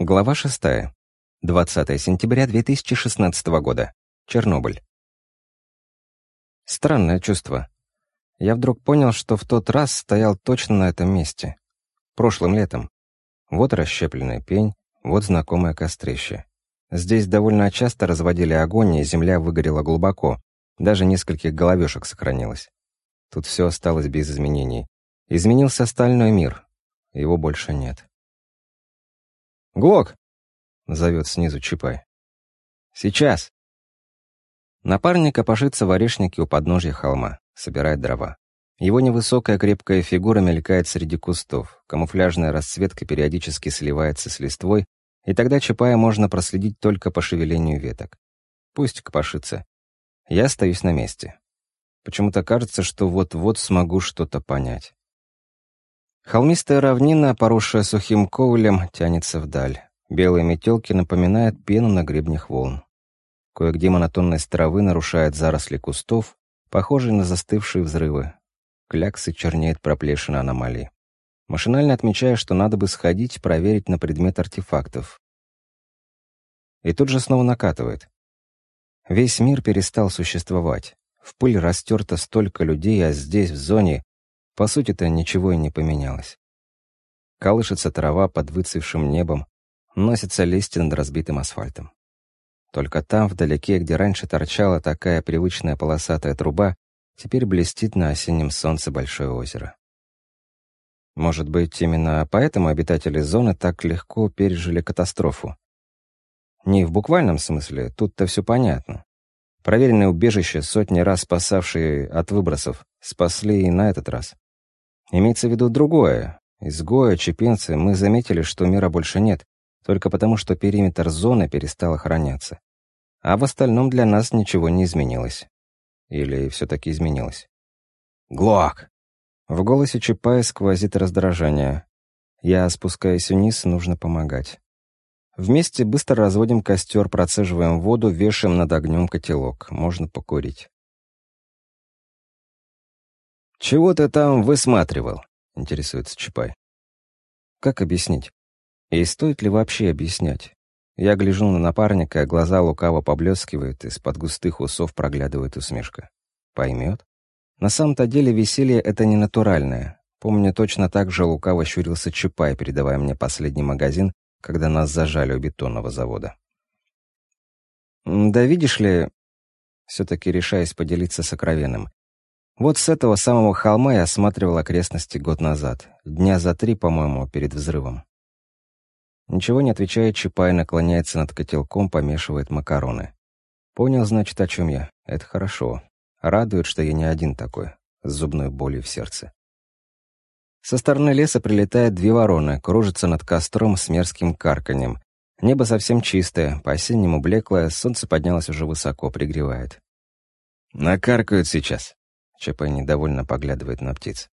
Глава 6. 20 сентября 2016 года. Чернобыль. Странное чувство. Я вдруг понял, что в тот раз стоял точно на этом месте. Прошлым летом. Вот расщепленный пень, вот знакомое кострище. Здесь довольно часто разводили огонь, и земля выгорела глубоко. Даже нескольких головешек сохранилось. Тут все осталось без изменений. Изменился остальной мир. Его больше нет. «Глок!» — зовет снизу Чапай. «Сейчас!» Напарник копошится в орешнике у подножья холма, собирает дрова. Его невысокая крепкая фигура мелькает среди кустов, камуфляжная расцветка периодически сливается с листвой, и тогда Чапая можно проследить только по шевелению веток. Пусть копошится. Я остаюсь на месте. Почему-то кажется, что вот-вот смогу что-то понять. Холмистая равнина, поросшая сухим ковылем, тянется вдаль. Белые метелки напоминают пену на гребнях волн. Кое-где монотонность травы нарушает заросли кустов, похожие на застывшие взрывы. Кляксы чернеет проплешина аномалии. Машинально отмечаю, что надо бы сходить, проверить на предмет артефактов. И тут же снова накатывает. Весь мир перестал существовать. В пыль растерто столько людей, а здесь, в зоне, по сути-то ничего и не поменялось. Колышется трава под выцвевшим небом, носятся листья над разбитым асфальтом. Только там, вдалеке, где раньше торчала такая привычная полосатая труба, теперь блестит на осеннем солнце большое озеро. Может быть, именно поэтому обитатели зоны так легко пережили катастрофу? Не в буквальном смысле, тут-то все понятно. Проверенные убежища, сотни раз спасавшие от выбросов, спасли и на этот раз. Имеется в виду другое. Изгоя, чепинцы, мы заметили, что мира больше нет, только потому, что периметр зоны перестал охраняться. А в остальном для нас ничего не изменилось. Или все-таки изменилось? «Глок!» В голосе Чапая сквозит раздражение. Я спускаюсь вниз, нужно помогать. Вместе быстро разводим костер, процеживаем воду, вешаем над огнем котелок. Можно покурить. «Чего ты там высматривал?» — интересуется Чапай. «Как объяснить? И стоит ли вообще объяснять? Я гляжу на напарника, глаза лукаво поблескивают, из-под густых усов проглядывает усмешка. Поймет? На самом-то деле веселье — это не натуральное. Помню, точно так же лукаво щурился Чапай, передавая мне последний магазин, когда нас зажали у бетонного завода. «Да видишь ли...» Все-таки решаясь поделиться сокровенным. Вот с этого самого холма я осматривал окрестности год назад, дня за три, по-моему, перед взрывом. Ничего не отвечая, Чапай наклоняется над котелком, помешивает макароны. Понял, значит, о чем я. Это хорошо. Радует, что я не один такой, с зубной болью в сердце. Со стороны леса прилетает две вороны, кружатся над костром с мерзким карканьем. Небо совсем чистое, по-осеннему блеклое, солнце поднялось уже высоко, пригревает. «Накаркают сейчас», ЧП недовольно поглядывает на птиц.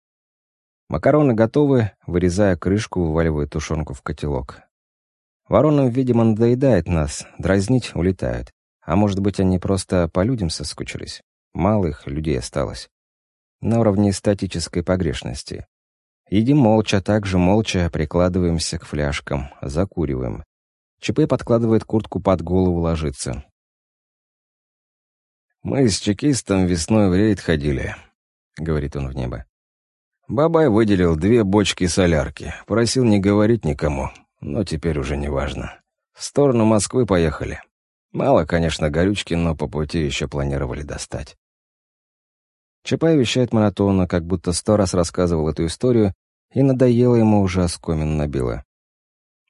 Макароны готовы, вырезая крышку, вываливаю тушенку в котелок. Воронам, видимо, надоедает нас, дразнить улетают. А может быть, они просто по людям соскучились? Мало их людей осталось. На уровне статической погрешности. Едим молча, так же молча прикладываемся к фляжкам, закуриваем. ЧП подкладывает куртку под голову, ложится. «Мы с чекистом весной в рейд ходили», — говорит он в небо. Бабай выделил две бочки солярки, просил не говорить никому, но теперь уже не важно. В сторону Москвы поехали. Мало, конечно, горючки, но по пути еще планировали достать. Чапай вещает монотонно, как будто сто раз рассказывал эту историю, и надоело ему уже оскомин набило.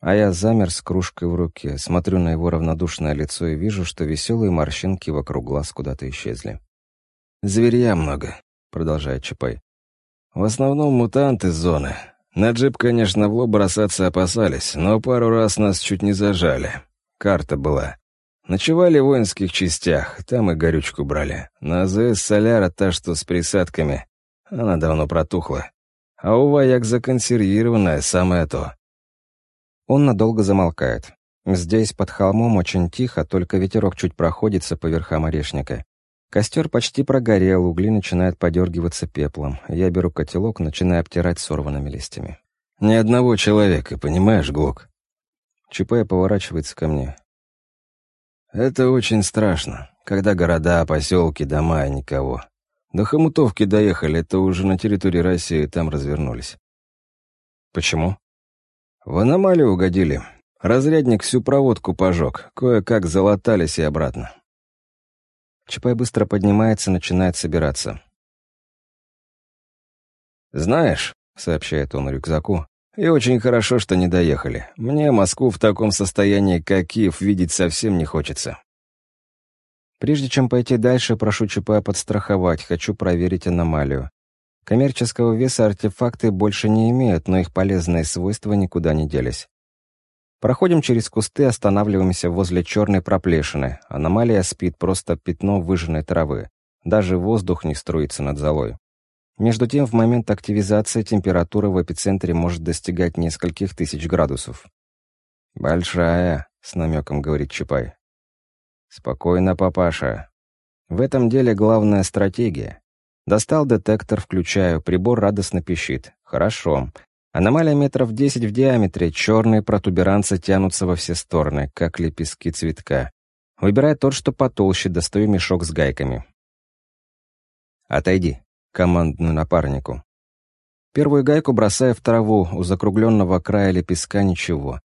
А я замер с кружкой в руке, смотрю на его равнодушное лицо и вижу, что веселые морщинки вокруг глаз куда-то исчезли. «Зверья много», — продолжает Чапай. «В основном мутанты зоны. На джип, конечно, в лоб бросаться опасались, но пару раз нас чуть не зажали. Карта была. Ночевали в воинских частях, там и горючку брали. На АЗС соляра та, что с присадками. Она давно протухла. А у вояк законсервированная, самое то. Он надолго замолкает. Здесь, под холмом, очень тихо, только ветерок чуть проходится по верхам орешника. Костер почти прогорел, угли начинают подергиваться пеплом. Я беру котелок, начинаю обтирать сорванными листьями. «Ни одного человека, понимаешь, Глок?» ЧП поворачивается ко мне. Это очень страшно, когда города, поселки, дома и никого. До Хомутовки доехали, то уже на территории России там развернулись. Почему? В аномалию угодили. Разрядник всю проводку пожег, кое-как залатались и обратно. Чапай быстро поднимается, начинает собираться. «Знаешь», — сообщает он рюкзаку, — «и очень хорошо, что не доехали. Мне Москву в таком состоянии, как Киев, видеть совсем не хочется». Прежде чем пойти дальше, прошу ЧП подстраховать, хочу проверить аномалию. Коммерческого веса артефакты больше не имеют, но их полезные свойства никуда не делись. Проходим через кусты, останавливаемся возле черной проплешины. Аномалия спит, просто пятно выжженной травы. Даже воздух не струится над золой. Между тем, в момент активизации температура в эпицентре может достигать нескольких тысяч градусов. «Большая», — с намеком говорит Чапай. «Спокойно, папаша. В этом деле главная стратегия. Достал детектор, включаю, прибор радостно пищит. Хорошо. Аномалия метров 10 в диаметре, черные протуберанцы тянутся во все стороны, как лепестки цветка. Выбираю тот, что потолще, достаю мешок с гайками. «Отойди», — командную напарнику. Первую гайку бросаю в траву, у закругленного края лепестка ничего.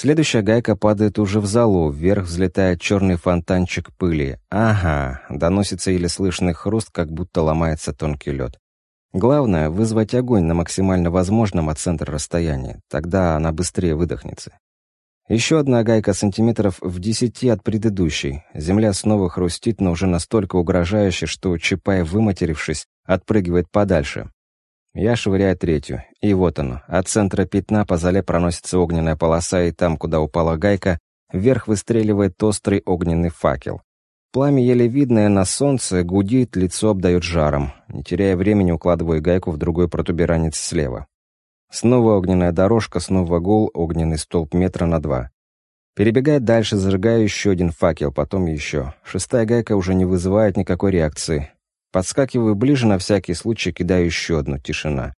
Следующая гайка падает уже в залу, вверх взлетает черный фонтанчик пыли. Ага, доносится еле слышный хруст, как будто ломается тонкий лед. Главное — вызвать огонь на максимально возможном от центра расстоянии. Тогда она быстрее выдохнется. Еще одна гайка сантиметров в десяти от предыдущей. Земля снова хрустит, но уже настолько угрожающе, что Чапай, выматерившись, отпрыгивает подальше. Я швыряю третью. И вот оно. От центра пятна по зале проносится огненная полоса, и там, куда упала гайка, вверх выстреливает острый огненный факел. Пламя еле видное на солнце, гудит, лицо обдает жаром. Не теряя времени, укладываю гайку в другой протуберанец слева. Снова огненная дорожка, снова гул, огненный столб метра на два. Перебегая дальше, зажигаю еще один факел, потом еще. Шестая гайка уже не вызывает никакой реакции. Подскакиваю ближе, на всякий случай кидаю еще одну, тишина.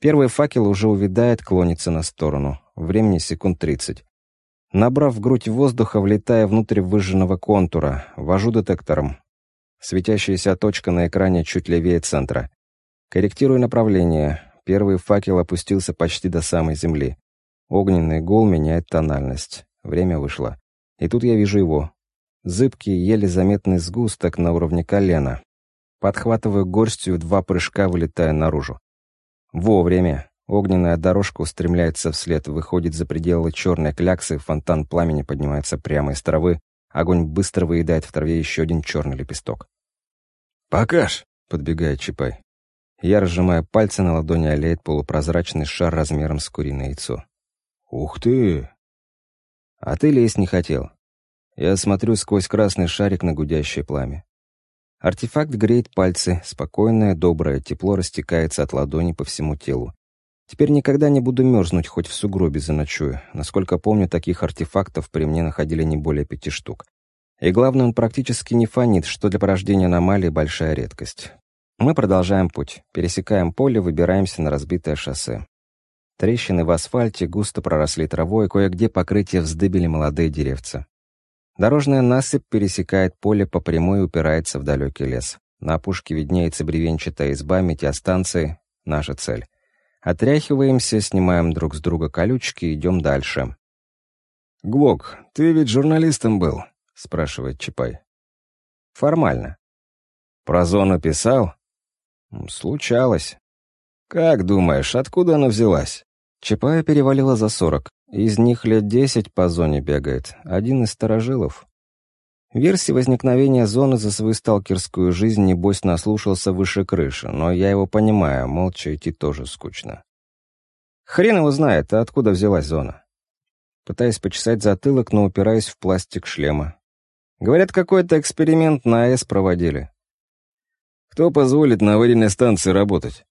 Первый факел уже увядает, клонится на сторону. Времени секунд тридцать. Набрав в грудь воздуха, влетая внутрь выжженного контура, вожу детектором. Светящаяся точка на экране чуть левее центра. Корректирую направление. Первый факел опустился почти до самой земли. Огненный гул меняет тональность. Время вышло. И тут я вижу его. Зыбкий, еле заметный сгусток на уровне колена. Подхватываю горстью, два прыжка вылетая наружу. Вовремя. Огненная дорожка устремляется вслед, выходит за пределы черной кляксы, фонтан пламени поднимается прямо из травы, огонь быстро выедает в траве еще один черный лепесток. «Покаж!» — подбегает Чапай. Я разжимаю пальцы, на ладони олеет полупрозрачный шар размером с куриное яйцо. «Ух ты!» «А ты лезть не хотел». Я смотрю сквозь красный шарик на гудящее пламя. Артефакт греет пальцы, спокойное, доброе тепло растекается от ладони по всему телу. Теперь никогда не буду мерзнуть, хоть в сугробе заночую. Насколько помню, таких артефактов при мне находили не более пяти штук. И главное, он практически не фонит, что для порождения аномалии большая редкость. Мы продолжаем путь, пересекаем поле, выбираемся на разбитое шоссе. Трещины в асфальте густо проросли травой, кое-где покрытие вздыбили молодые деревца. Дорожная насыпь пересекает поле по прямой и упирается в далекий лес. На опушке виднеется бревенчатая изба метеостанции. Наша цель. Отряхиваемся, снимаем друг с друга колючки и идем дальше. «Гвок, ты ведь журналистом был?» — спрашивает Чапай. «Формально». «Про зону писал?» «Случалось». «Как думаешь, откуда она взялась?» Чапая перевалила за сорок. Из них лет десять по зоне бегает. Один из старожилов. Версии возникновения зоны за свою сталкерскую жизнь небось наслушался выше крыши, но я его понимаю, молча идти тоже скучно. Хрен его знает, а откуда взялась зона. Пытаясь почесать затылок, но упираясь в пластик шлема. Говорят, какой-то эксперимент на АЭС проводили. Кто позволит на аварийной станции работать?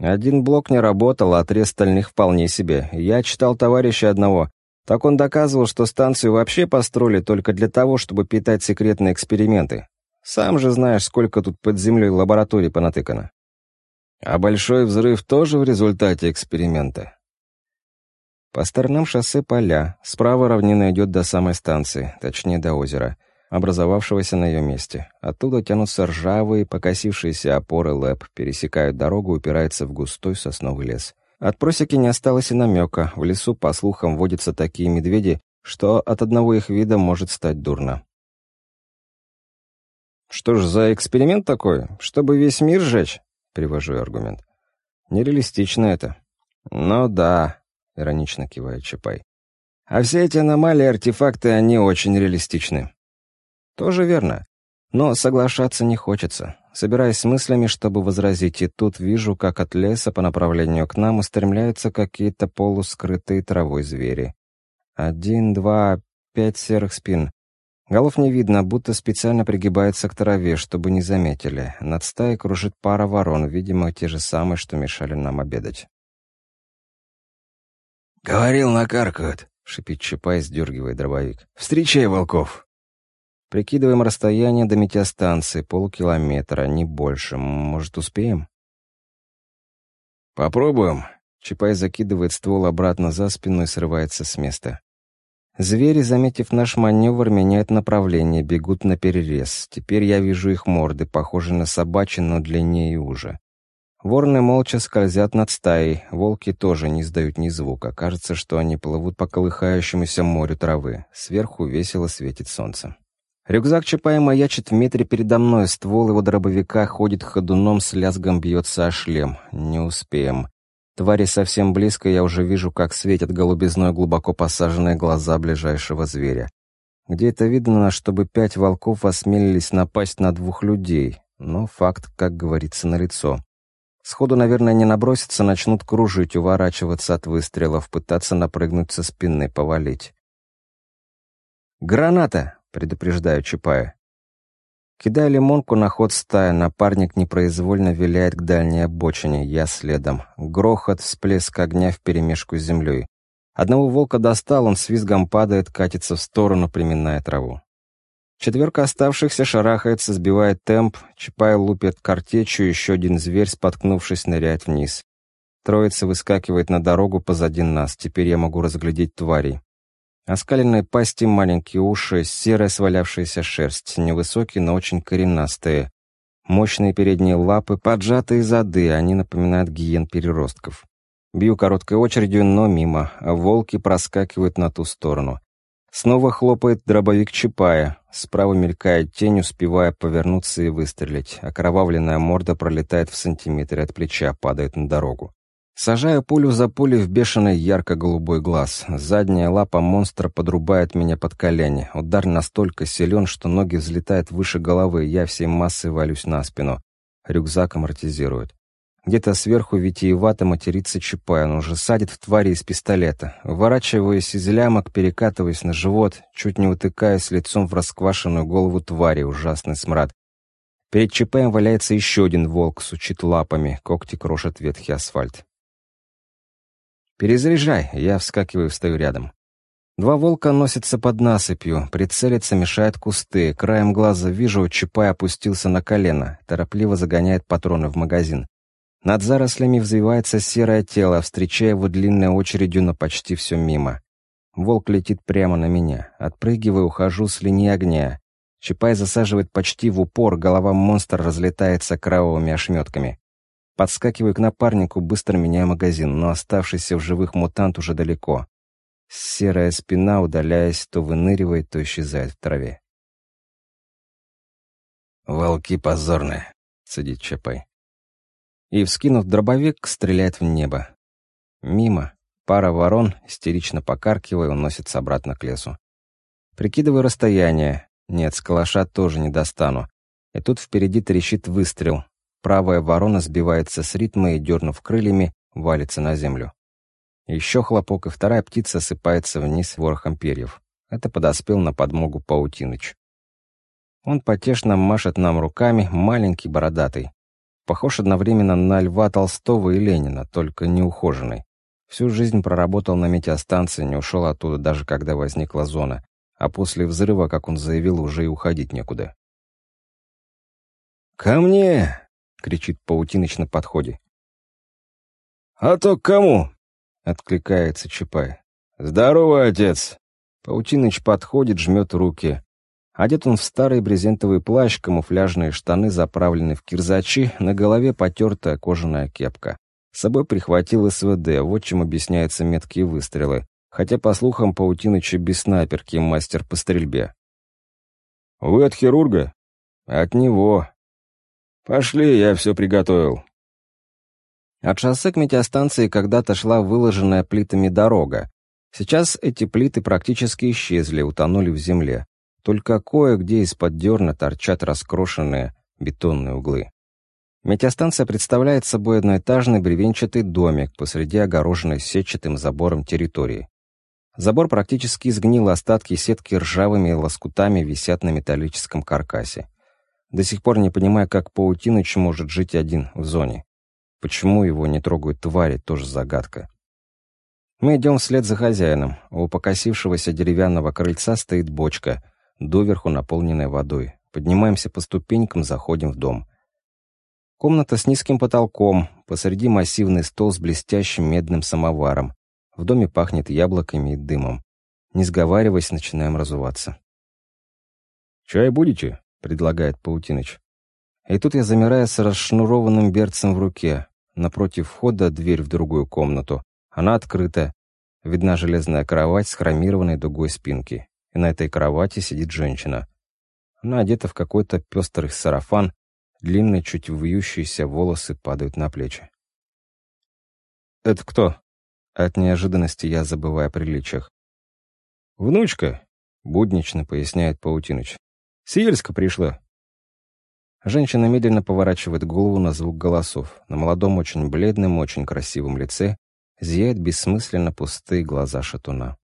Один блок не работал, а три остальных вполне себе. Я читал товарища одного, так он доказывал, что станцию вообще построили только для того, чтобы питать секретные эксперименты. Сам же знаешь, сколько тут под землей лабораторий понатыкано. А большой взрыв тоже в результате эксперимента? По сторонам шоссе поля, справа равнина идет до самой станции, точнее до озера, образовавшегося на ее месте. Оттуда тянутся ржавые, покосившиеся опоры ЛЭП, пересекают дорогу, упираются в густой сосновый лес. От просеки не осталось и намека. В лесу, по слухам, водятся такие медведи, что от одного их вида может стать дурно. «Что ж за эксперимент такой? Чтобы весь мир сжечь?» — привожу я аргумент. «Нереалистично это». «Ну да», — иронично кивает Чапай. «А все эти аномалии, артефакты, они очень реалистичны». «Тоже верно. Но соглашаться не хочется. Собираясь с мыслями, чтобы возразить, и тут вижу, как от леса по направлению к нам устремляются какие-то полускрытые травой звери. Один, два, пять серых спин. Голов не видно, будто специально пригибаются к траве, чтобы не заметили. Над стаей кружит пара ворон, видимо, те же самые, что мешали нам обедать. «Говорил, накаркают», — шипит Чапай, сдергивая дробовик. «Встречай волков!» Прикидываем расстояние до метеостанции, полкилометра, не больше. Может, успеем? «Попробуем». Чапай закидывает ствол обратно за спину и срывается с места. Звери, заметив наш маневр, меняют направление, бегут на перерез. Теперь я вижу их морды, похожие на собачьи, но длиннее и уже. Вороны молча скользят над стаей, волки тоже не издают ни звука. Кажется, что они плывут по колыхающемуся морю травы. Сверху весело светит солнце. Рюкзак Чапая маячит в метре передо мной, ствол его дробовика ходит ходуном, с лязгом бьется о шлем. Не успеем. Твари совсем близко, я уже вижу, как светят голубизной глубоко посаженные глаза ближайшего зверя. Где это видно, чтобы пять волков осмелились напасть на двух людей? Но факт, как говорится, налицо. Сходу, наверное, не набросятся, начнут кружить, уворачиваться от выстрелов, пытаться напрыгнуть со спины, повалить. «Граната!» — предупреждаю Чапая. Кидая лимонку на ход стая, напарник непроизвольно виляет к дальней обочине, я следом. Грохот, всплеск огня вперемешку с землей. Одного волка достал, он с визгом падает, катится в сторону, приминая траву. Четверка оставшихся шарахается, сбивает темп, Чапай лупит картечью, еще один зверь, споткнувшись, ныряет вниз. Троица выскакивает на дорогу позади нас, теперь я могу разглядеть тварей. Оскаленные пасти, маленькие уши, серая свалявшаяся шерсть, невысокие, но очень коренастые. Мощные передние лапы, поджатые зады, они напоминают гиен-переростков. Бью короткой очередью, но мимо, а волки проскакивают на ту сторону. Снова хлопает дробовик Чапая. Справа мелькает тень, успевая повернуться и выстрелить. Окровавленная морда пролетает в сантиметре от плеча, падает на дорогу. Сажаю пулю за пулей в бешеный ярко-голубой глаз. Задняя лапа монстра подрубает меня под колени. Удар настолько силен, что ноги взлетают выше головы, я всей массой валюсь на спину. Рюкзак амортизирует. Где-то сверху витиевато матерится Чапай, уже садит в твари из пистолета. Выворачиваясь из лямок, перекатываясь на живот, чуть не утыкаясь лицом в расквашенную голову твари, ужасный смрад. Перед Чапаем валяется еще один волк, сучит лапами, когти крошат ветхий асфальт. «Перезаряжай!» Я вскакиваю, встаю рядом. Два волка носятся под насыпью, прицелиться мешают кусты. Краем глаза вижу, Чапай опустился на колено, торопливо загоняет патроны в магазин. Над зарослями взвивается серое тело, встречая его длинной очередью, но почти все мимо. Волк летит прямо на меня. Отпрыгиваю, ухожу с линии огня. Чапай засаживает почти в упор, голова монстра разлетается кровавыми ошметками. Подскакиваю к напарнику, быстро меняю магазин, но оставшийся в живых мутант уже далеко. Серая спина, удаляясь, то выныривает, то исчезает в траве. «Волки позорные», — садит Чапай. И, вскинув дробовик, стреляет в небо. Мимо. Пара ворон, истерично покаркивая, уносится обратно к лесу. Прикидываю расстояние. Нет, с калаша тоже не достану. И тут впереди трещит выстрел. Правая ворона сбивается с ритма и, дернув крыльями, валится на землю. Еще хлопок, и вторая птица осыпается вниз ворохом перьев. Это подоспел на подмогу Паутиныч. Он потешно машет нам руками, маленький, бородатый. Похож одновременно на Льва Толстого и Ленина, только неухоженный. Всю жизнь проработал на метеостанции, не ушел оттуда даже когда возникла зона. А после взрыва, как он заявил, уже и уходить некуда. «Ко мне!» — кричит Паутиныч на подходе. «А то к кому?» — откликается Чапай. «Здорово, отец!» Паутиныч подходит, жмет руки. Одет он в старый брезентовый плащ, камуфляжные штаны заправлены в кирзачи, на голове потертая кожаная кепка. С собой прихватил СВД, вот чем объясняются меткие выстрелы. Хотя, по слухам, Паутиныча без снайперки мастер по стрельбе. «Вы от хирурга?» «От него». «Пошли, я все приготовил». От шоссе к метеостанции когда-то шла выложенная плитами дорога. Сейчас эти плиты практически исчезли, утонули в земле. Только кое-где из-под дерна торчат раскрошенные бетонные углы. Метеостанция представляет собой одноэтажный бревенчатый домик посреди огороженной сетчатым забором территории. Забор практически изгнил, остатки сетки ржавыми лоскутами висят на металлическом каркасе. До сих пор не понимаю, как Паутиныч может жить один в зоне. Почему его не трогают твари, тоже загадка. Мы идем вслед за хозяином. У покосившегося деревянного крыльца стоит бочка, доверху наполненная водой. Поднимаемся по ступенькам, заходим в дом. Комната с низким потолком, посреди массивный стол с блестящим медным самоваром. В доме пахнет яблоками и дымом. Не сговариваясь, начинаем разуваться. «Чай будете?» — предлагает Паутиныч. И тут я замираю с расшнурованным берцем в руке. Напротив входа дверь в другую комнату. Она открыта. Видна железная кровать с хромированной дугой спинки. И на этой кровати сидит женщина. Она одета в какой-то пестрый сарафан, длинные, чуть вьющиеся волосы падают на плечи. «Это кто?» От неожиданности я забываю о приличиях. «Внучка», — буднично поясняет Паутиныч. «Сиельска пришла». Женщина медленно поворачивает голову на звук голосов. На молодом, очень бледном, очень красивом лице зияют бессмысленно пустые глаза шатуна.